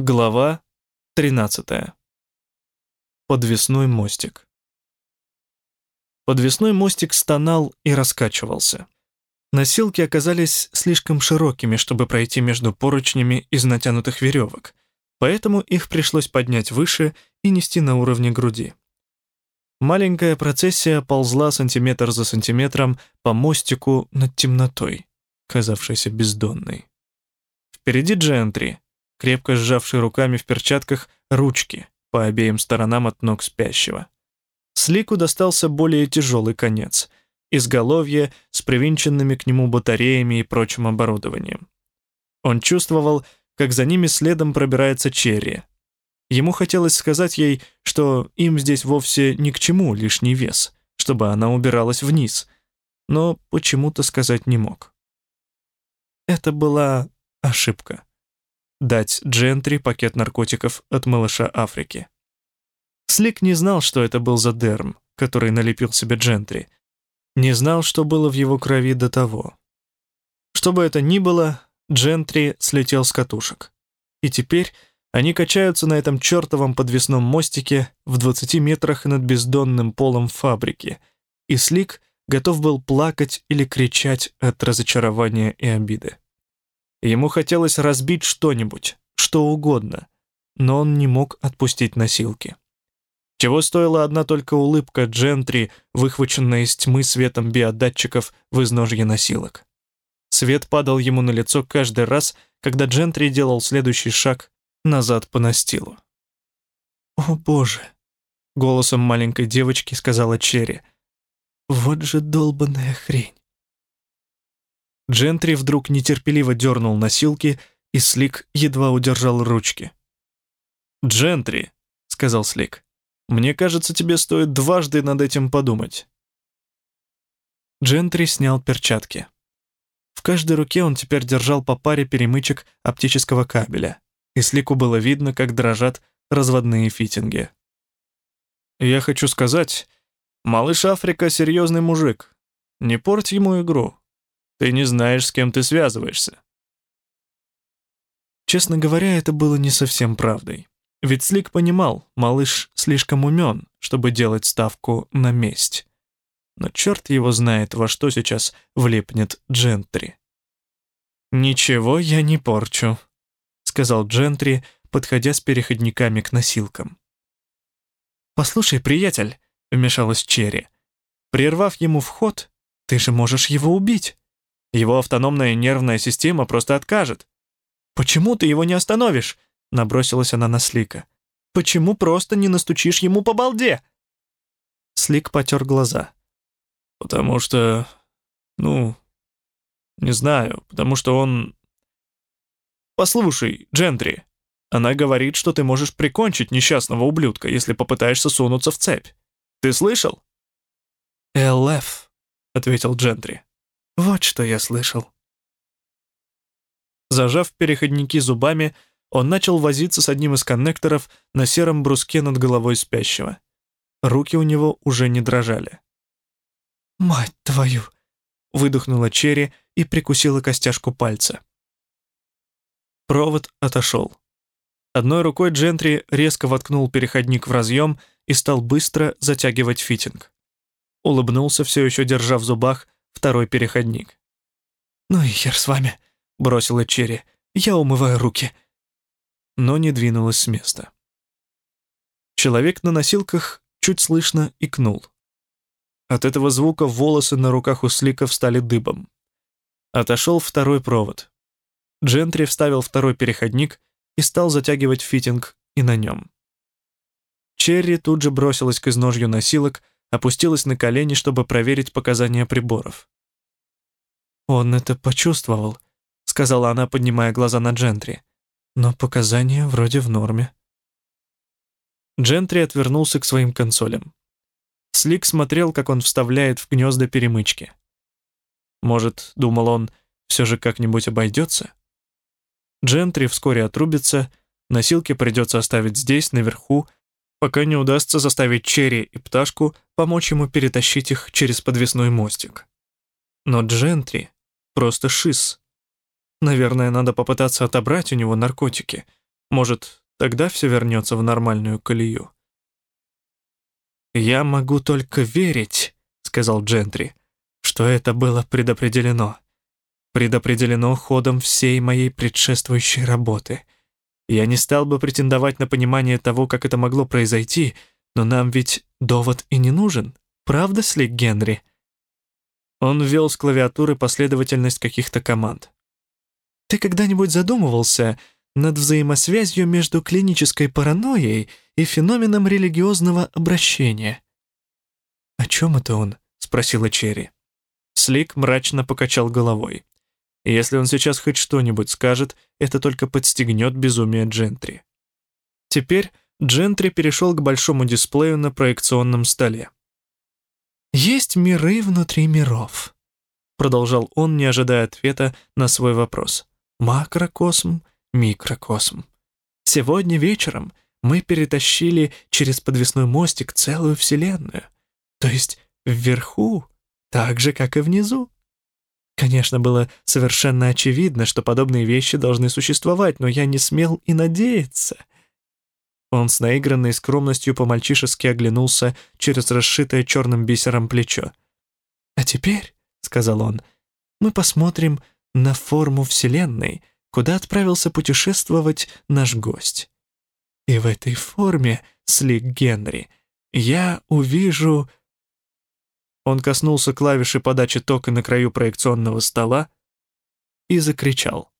Глава 13. Подвесной мостик. Подвесной мостик стонал и раскачивался. Носилки оказались слишком широкими, чтобы пройти между поручнями из натянутых веревок, поэтому их пришлось поднять выше и нести на уровне груди. Маленькая процессия ползла сантиметр за сантиметром по мостику над темнотой, казавшейся бездонной. Впереди Джентри — крепко сжавший руками в перчатках ручки по обеим сторонам от ног спящего. Слику достался более тяжелый конец, изголовье с привинченными к нему батареями и прочим оборудованием. Он чувствовал, как за ними следом пробирается Черри. Ему хотелось сказать ей, что им здесь вовсе ни к чему лишний вес, чтобы она убиралась вниз, но почему-то сказать не мог. Это была ошибка дать Джентри пакет наркотиков от малыша Африки. Слик не знал, что это был за дерм, который налепил себе Джентри. Не знал, что было в его крови до того. Что бы это ни было, Джентри слетел с катушек. И теперь они качаются на этом чертовом подвесном мостике в 20 метрах над бездонным полом фабрики, и Слик готов был плакать или кричать от разочарования и обиды. Ему хотелось разбить что-нибудь, что угодно, но он не мог отпустить носилки. Чего стоила одна только улыбка Джентри, выхваченная из тьмы светом биодатчиков в изножье носилок. Свет падал ему на лицо каждый раз, когда Джентри делал следующий шаг назад по настилу. «О, Боже!» — голосом маленькой девочки сказала Черри. «Вот же долбанная хрень!» Джентри вдруг нетерпеливо дернул носилки, и Слик едва удержал ручки. «Джентри», — сказал Слик, — «мне кажется, тебе стоит дважды над этим подумать». Джентри снял перчатки. В каждой руке он теперь держал по паре перемычек оптического кабеля, и Слику было видно, как дрожат разводные фитинги. «Я хочу сказать, малыш Африка — серьезный мужик. Не порть ему игру. Ты не знаешь, с кем ты связываешься». Честно говоря, это было не совсем правдой. Ведь Слик понимал, малыш слишком умен, чтобы делать ставку на месть. Но черт его знает, во что сейчас влипнет Джентри. «Ничего я не порчу», — сказал Джентри, подходя с переходниками к носилкам. «Послушай, приятель», — вмешалась Черри, — «прервав ему вход, ты же можешь его убить». Его автономная нервная система просто откажет. «Почему ты его не остановишь?» — набросилась она на Слика. «Почему просто не настучишь ему по балде?» Слик потер глаза. «Потому что... ну... не знаю, потому что он... Послушай, Джентри, она говорит, что ты можешь прикончить несчастного ублюдка, если попытаешься сунуться в цепь. Ты слышал?» «ЛФ», — ответил Джентри. Вот что я слышал. Зажав переходники зубами, он начал возиться с одним из коннекторов на сером бруске над головой спящего. Руки у него уже не дрожали. «Мать твою!» — выдохнула Черри и прикусила костяшку пальца. Провод отошел. Одной рукой Джентри резко воткнул переходник в разъем и стал быстро затягивать фитинг. Улыбнулся, все еще держа в зубах второй переходник. «Ну и хер с вами», — бросила Черри. «Я умываю руки». Но не двинулась с места. Человек на носилках чуть слышно икнул. От этого звука волосы на руках у Слика встали дыбом. Отошел второй провод. Джентри вставил второй переходник и стал затягивать фитинг и на нем. Черри тут же бросилась к изножью носилок, опустилась на колени, чтобы проверить показания приборов. «Он это почувствовал», — сказала она, поднимая глаза на Джентри. «Но показания вроде в норме». Джентри отвернулся к своим консолям. Слик смотрел, как он вставляет в гнезда перемычки. Может, думал он, все же как-нибудь обойдется? Джентри вскоре отрубится, носилки придется оставить здесь, наверху, пока не удастся заставить Черри и Пташку помочь ему перетащить их через подвесной мостик. Но Джентри просто шиз. Наверное, надо попытаться отобрать у него наркотики. Может, тогда все вернется в нормальную колею. «Я могу только верить», — сказал Джентри, «что это было предопределено. Предопределено ходом всей моей предшествующей работы. Я не стал бы претендовать на понимание того, как это могло произойти, но нам ведь довод и не нужен, правда, Слик Генри?» Он ввел с клавиатуры последовательность каких-то команд. «Ты когда-нибудь задумывался над взаимосвязью между клинической паранойей и феноменом религиозного обращения?» «О чем это он?» — спросила Черри. Слик мрачно покачал головой. Если он сейчас хоть что-нибудь скажет, это только подстегнет безумие Джентри. Теперь Джентри перешел к большому дисплею на проекционном столе. «Есть миры внутри миров», — продолжал он, не ожидая ответа на свой вопрос. «Макрокосм, микрокосм. Сегодня вечером мы перетащили через подвесной мостик целую Вселенную. То есть вверху, так же, как и внизу. Конечно, было совершенно очевидно, что подобные вещи должны существовать, но я не смел и надеяться. Он с наигранной скромностью по-мальчишески оглянулся через расшитое черным бисером плечо. «А теперь», — сказал он, — «мы посмотрим на форму Вселенной, куда отправился путешествовать наш гость. И в этой форме, Слик Генри, я увижу...» Он коснулся клавиши подачи тока на краю проекционного стола и закричал.